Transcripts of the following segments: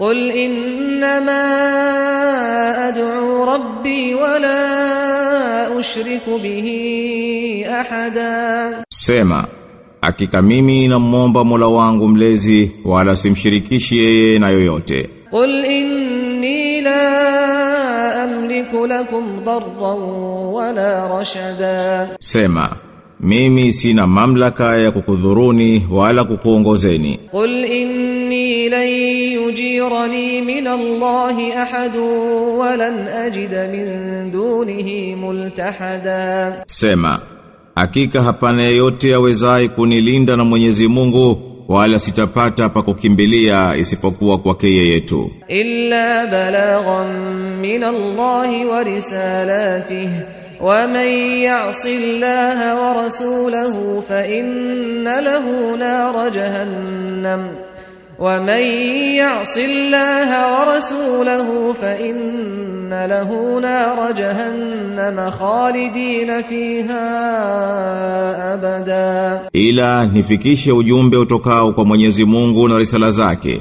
قل إنما أدعو ربي ولا أشرك به أحدا Sema, hakika mimi namwomba Mola wangu mlezi wala simshirikishi yeye na yoyote. قل إني لا أملك لكم ضرا ولا رشدا Sema, mimi sina mamlaka ya kukudhuruni wala kukuongozeni. Qul inni lan yujirani min allahi ahadu wa lan ajida min dunihi multahada, sema hakika hapana yote awezaye kunilinda na Mwenyezi Mungu wala sitapata pa kukimbilia isipokuwa kwake yeye tu. Illa balagham min allahi wa risalatihi ومن يعص الله ورسوله فإن له نار جهنم ومن يعص الله ورسوله فإن له نار جهنم خالدين فيها أبدا Ila nifikishe ujumbe utokao kwa Mwenyezi Mungu na risala zake.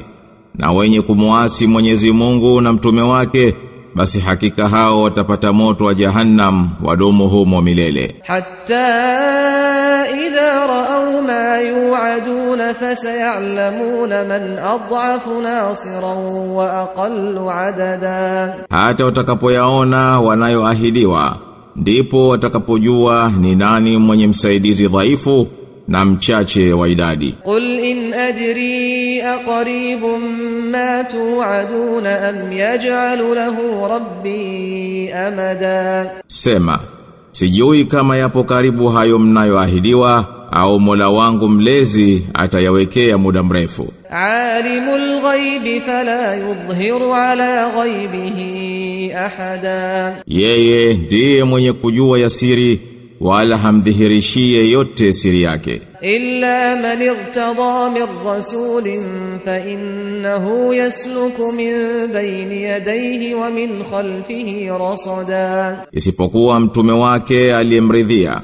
Na wenye kumuasi Mwenyezi Mungu na mtume wake, basi hakika hao watapata moto wa jahannam wadomo humo milele. Hatta idha raaw ma yuadun fasayalamuna man adhafu nasiran wa aqallu adada. Hata watakapoyaona wanayoahidiwa ndipo watakapojua ni nani mwenye msaidizi dhaifu na mchache wa idadi. Qul in adri aqribun ma tu'adun am yaj'alu lahu rabbi amada, sema sijui kama yapo karibu hayo mnayoahidiwa au Mola wangu mlezi atayawekea muda mrefu. Alimul ghaibi fala yudhhiru ala ghaibihi ahada, yeye ndiye mwenye kujua yasiri wala hamdhihirishie yote siri yake. Illa man irtada min rasulin fa innahu yasluku min bayni yadayhi wa min khalfihi rasada. Isipokuwa mtume wake aliyemridhia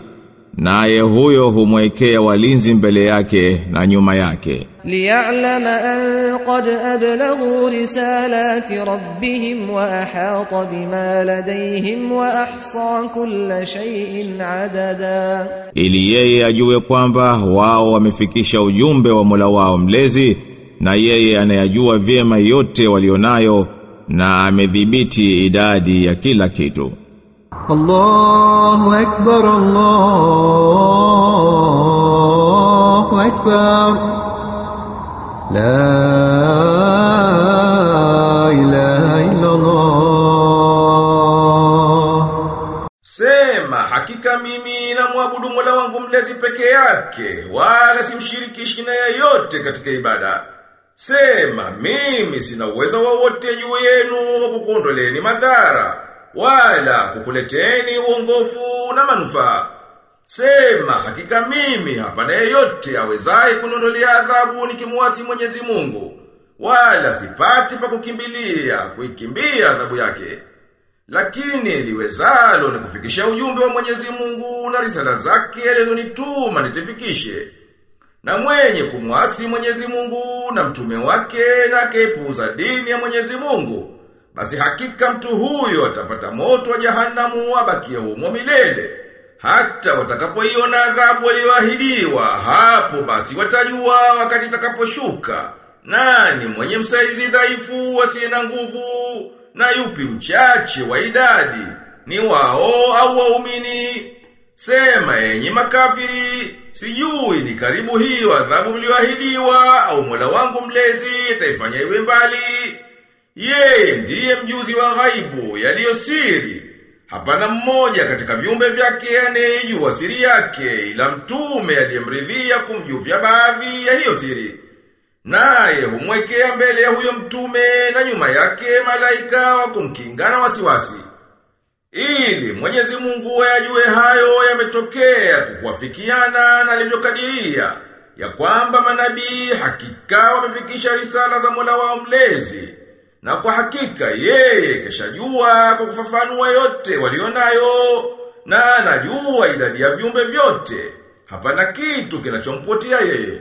naye huyo humwekea walinzi mbele yake na nyuma yake. ليعلم أن قد أبلغوا رسالات ربهم وأحاط بما لديهم وأحصى كل شيء عددا Ili yeye ajue kwamba wao wamefikisha ujumbe wa Mola wao mlezi na yeye anayajua vyema yote walionayo na amedhibiti idadi ya kila kitu. الله أكبر الله أكبر La ilaha illa Allah. Sema hakika mimi na Mola wangu mlezi peke yake wala simshirikishi na yeyote katika ibada. Sema mimi sina uwezo wowote juu yenu wa madhara wala kukuleteni uongofu na manufaa. Sema hakika mimi hapana yeyote awezaye kuniondolea adhabu nikimuasi Mwenyezi Mungu wala sipati pa kukimbilia kuikimbia adhabu yake. Lakini liwezalo ni kufikisha ujumbe wa Mwenyezi Mungu na risala zake alizonituma nitifikishe. Na mwenye kumwasi Mwenyezi Mungu na mtume wake na kepuza dini ya Mwenyezi Mungu, basi hakika mtu huyo atapata moto wa jahanamu abakie humo milele. Hata watakapoiona adhabu waliyoahidiwa hapo basi watajua wakati itakaposhuka. Nani mwenye msaizi dhaifu asiye na nguvu? Na yupi mchache wa idadi? Ni wao au waumini? Sema enyi makafiri sijui ni karibu hiyo adhabu mlioahidiwa au Mola wangu mlezi ataifanya iwe mbali. Yeye ndiye mjuzi wa ghaibu yaliyo siri hapana mmoja katika viumbe vyake anayejua siri yake ila mtume aliyemridhia kumjuvya baadhi ya hiyo siri Naye humwekea mbele ya huyo mtume na nyuma yake malaika wa kumkinga na wasiwasi. Ili Mwenyezi Mungu ayajue hayo yametokea kuwafikiana na alivyokadiria ya kwamba manabii hakika wamefikisha risala za Mola wao mlezi na kwa hakika yeye keshajua kwa kufafanua yote walionayo na anajua idadi ya viumbe vyote. Hapana kitu kinachompotea yeye